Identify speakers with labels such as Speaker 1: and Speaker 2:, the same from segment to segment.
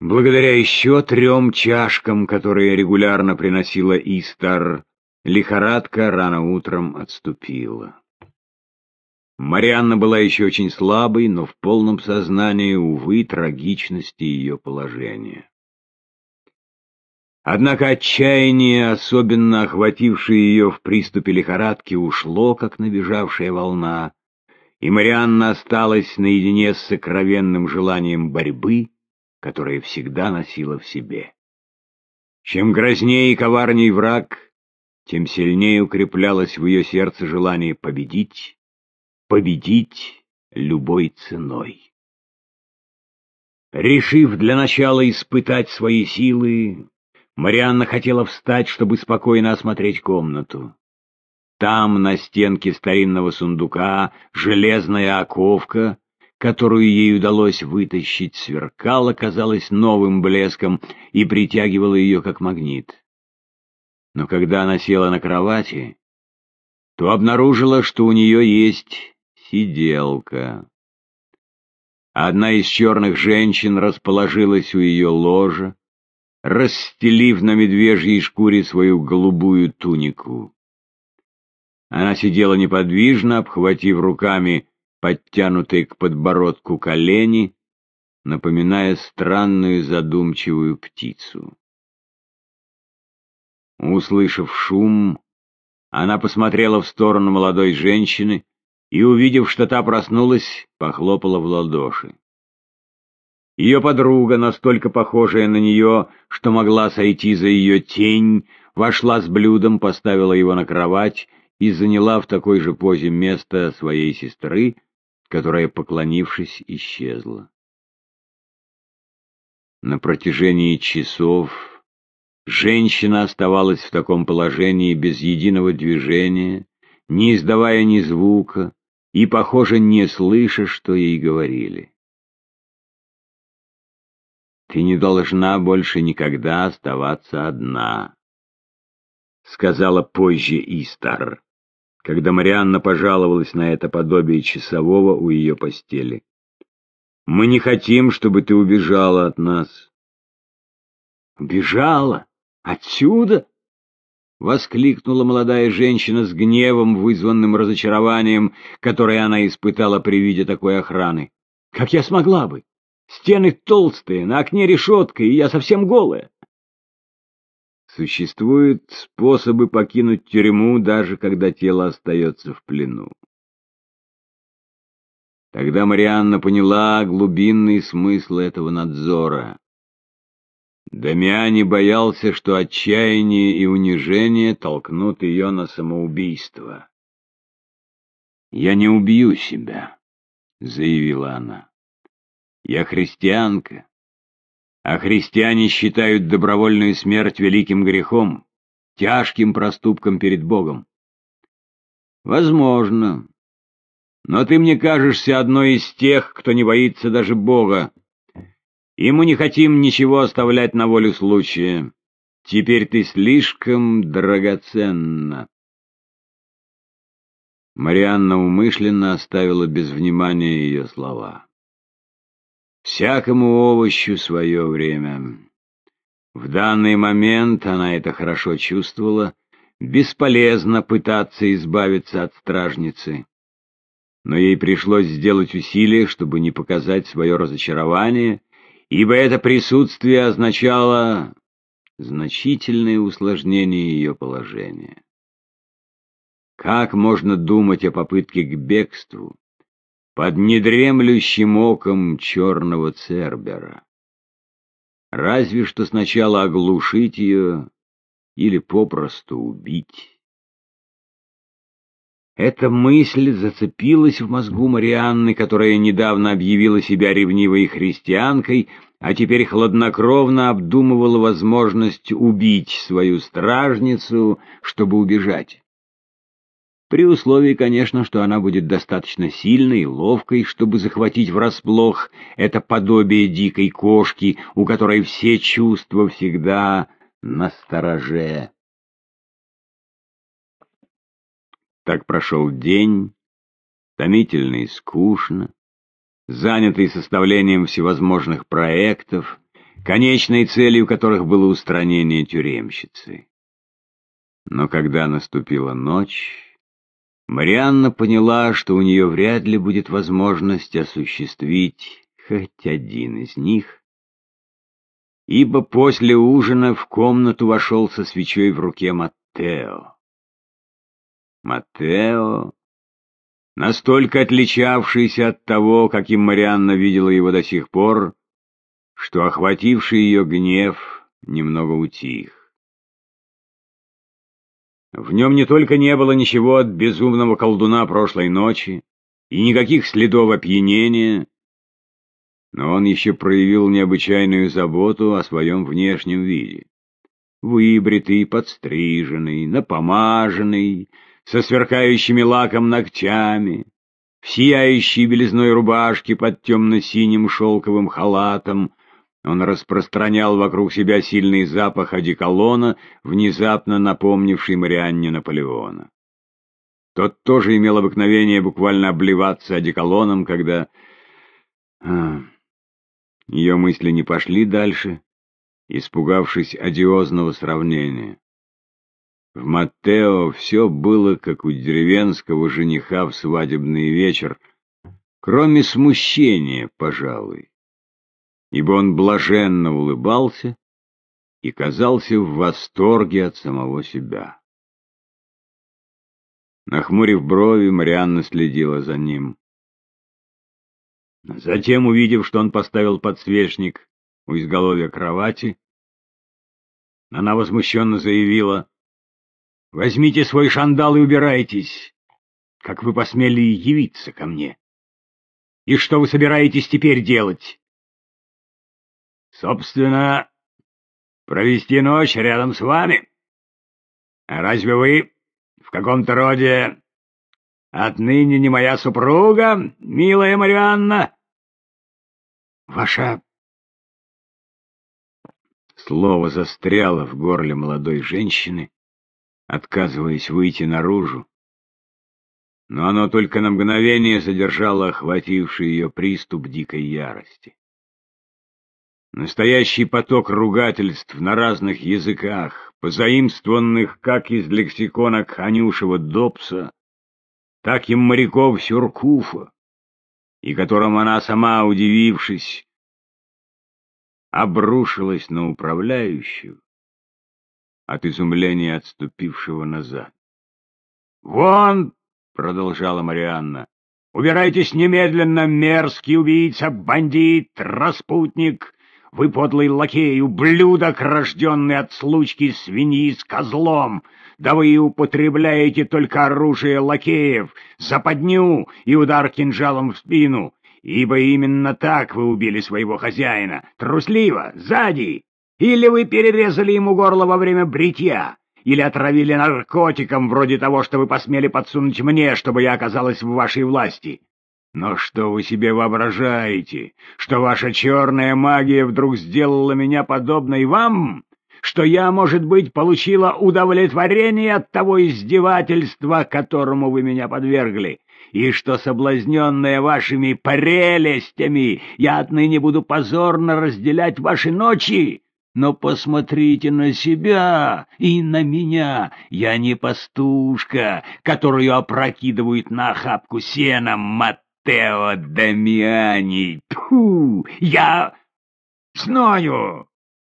Speaker 1: Благодаря еще трем чашкам, которые регулярно приносила Истар, лихорадка рано утром отступила. Марианна была еще очень слабой, но в полном сознании, увы, трагичности ее положения. Однако отчаяние, особенно охватившее ее в приступе лихорадки, ушло, как набежавшая волна, и Марианна осталась наедине с сокровенным желанием борьбы, которое всегда носила в себе. Чем грознее и коварней враг, тем сильнее укреплялось в ее сердце желание победить, победить любой ценой. Решив для начала испытать свои силы, Марианна хотела встать, чтобы спокойно осмотреть комнату. Там, на стенке старинного сундука, железная оковка, которую ей удалось вытащить, сверкала, казалось, новым блеском и притягивала ее как магнит. Но когда она села на кровати, то обнаружила, что у нее есть сиделка. Одна из черных женщин расположилась у ее ложа, расстелив на медвежьей шкуре свою голубую тунику. Она сидела неподвижно, обхватив руками подтянутые к подбородку колени, напоминая странную задумчивую птицу. Услышав шум, она посмотрела в сторону молодой женщины и, увидев, что та проснулась, похлопала в ладоши. Ее подруга, настолько похожая на нее, что могла сойти за ее тень, вошла с блюдом, поставила его на кровать и заняла в такой же позе место своей сестры, которая, поклонившись, исчезла. На протяжении часов женщина оставалась в таком положении без единого движения, не издавая ни звука и, похоже, не слыша, что ей говорили. Ты не должна больше никогда оставаться одна, — сказала позже Истар, когда Марианна пожаловалась на это подобие часового у ее постели. Мы не хотим, чтобы ты убежала от нас. Убежала? Отсюда? — воскликнула молодая женщина с гневом, вызванным разочарованием, которое она испытала при виде такой охраны. «Как я смогла бы? Стены толстые, на окне решетка, и я совсем голая. Существуют способы покинуть тюрьму, даже когда тело остается в плену. Тогда Марианна поняла глубинный смысл этого надзора. Дамиани боялся, что отчаяние и унижение толкнут ее на самоубийство. «Я не убью себя», — заявила она. Я христианка, а христиане считают добровольную смерть великим грехом, тяжким проступком перед Богом. Возможно. Но ты мне кажешься одной из тех, кто не боится даже Бога. И мы не хотим ничего оставлять на волю случая. Теперь ты слишком драгоценна. Марианна умышленно оставила без внимания ее слова. Всякому овощу свое время. В данный момент она это хорошо чувствовала, бесполезно пытаться избавиться от стражницы. Но ей пришлось сделать усилие, чтобы не показать свое разочарование, ибо это присутствие означало значительное усложнение ее положения. Как можно думать о попытке к бегству, под недремлющим оком черного цербера. Разве что сначала оглушить ее или попросту убить. Эта мысль зацепилась в мозгу Марианны, которая недавно объявила себя ревнивой христианкой, а теперь хладнокровно обдумывала возможность убить свою стражницу, чтобы убежать. При условии, конечно, что она будет достаточно сильной и ловкой, чтобы захватить врасплох это подобие дикой кошки, у которой все чувства всегда настороже. Так прошел день, томительно и скучно, занятый составлением всевозможных проектов, конечной целью которых было устранение тюремщицы. Но когда наступила ночь, Марианна поняла, что у нее вряд ли будет возможность осуществить хоть один из них, ибо после ужина в комнату вошел со свечой в руке Маттео. Маттео, настолько отличавшийся от того, каким Марианна видела его до сих пор, что охвативший ее гнев немного утих. В нем не только не было ничего от безумного колдуна прошлой ночи и никаких следов опьянения, но он еще проявил необычайную заботу о своем внешнем виде. Выбритый, подстриженный, напомаженный, со сверкающими лаком ногтями, в сияющей белизной рубашке под темно-синим шелковым халатом, он распространял вокруг себя сильный запах одеколона, внезапно напомнивший Марианне Наполеона. Тот тоже имел обыкновение буквально обливаться одеколоном, когда... А, ее мысли не пошли дальше, испугавшись одиозного сравнения. В Маттео все было, как у деревенского жениха в свадебный вечер, кроме смущения, пожалуй ибо он блаженно улыбался и казался в восторге от самого себя. Нахмурив брови, Марианна следила за ним. Затем, увидев, что он поставил подсвечник у изголовья кровати, она возмущенно заявила, «Возьмите свой шандал и убирайтесь, как вы посмели явиться ко мне. И что вы собираетесь теперь делать?» Собственно, провести ночь рядом с вами. А разве вы в каком-то роде отныне не моя супруга, милая Марианна? Ваша... Слово застряло в горле молодой женщины, отказываясь выйти наружу. Но оно только на мгновение задержало охвативший ее приступ дикой ярости. Настоящий поток ругательств на разных языках, позаимствованных как из лексикона Кханюшева Добса, так и моряков Сюркуфа, и которым она сама, удивившись, обрушилась на управляющую, от изумления отступившего назад. «Вон!» — продолжала Марианна. «Убирайтесь немедленно, мерзкий убийца, бандит, распутник!» Вы подлый лакей, ублюдок, рожденный от случки свиньи с козлом! Да вы и употребляете только оружие лакеев, западню и удар кинжалом в спину, ибо именно так вы убили своего хозяина, трусливо, сзади! Или вы перерезали ему горло во время бритья, или отравили наркотиком, вроде того, что вы посмели подсунуть мне, чтобы я оказалась в вашей власти. Но что вы себе воображаете? Что ваша черная магия вдруг сделала меня подобной вам? Что я, может быть, получила удовлетворение от того издевательства, которому вы меня подвергли? И что, соблазненная вашими прелестями, я отныне буду позорно разделять ваши ночи? Но посмотрите на себя и на меня. Я не пастушка, которую опрокидывают на охапку сеном, мат Тео Дамиани! Тьфу! Я знаю!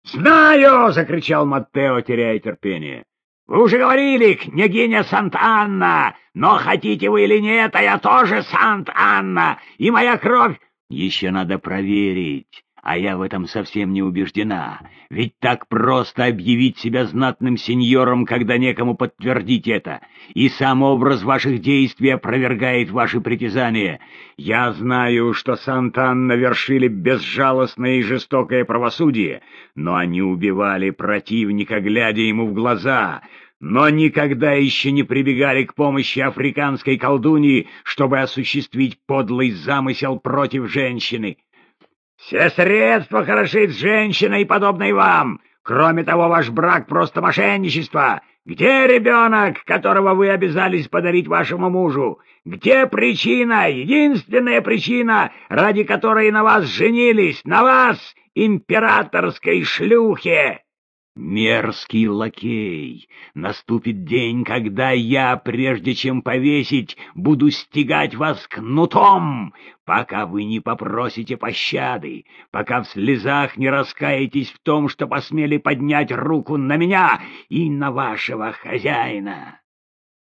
Speaker 1: Знаю! — закричал Маттео, теряя терпение. Вы уже говорили, княгиня Сант-Анна, но хотите вы или нет, а я тоже Сант-Анна, и моя кровь еще надо проверить. А я в этом совсем не убеждена. Ведь так просто объявить себя знатным сеньором, когда некому подтвердить это. И сам образ ваших действий опровергает ваши притязания. Я знаю, что Сантанна вершили безжалостное и жестокое правосудие, но они убивали противника, глядя ему в глаза, но никогда еще не прибегали к помощи африканской колдуньи, чтобы осуществить подлый замысел против женщины. Все средства хороши с женщиной, подобной вам. Кроме того, ваш брак просто мошенничество. Где ребенок, которого вы обязались подарить вашему мужу? Где причина, единственная причина, ради которой на вас женились, на вас императорской шлюхе. Мерзкий лакей, наступит день, когда я, прежде чем повесить, буду стегать вас кнутом, пока вы не попросите пощады, пока в слезах не раскаетесь в том, что посмели поднять руку на меня и на вашего хозяина.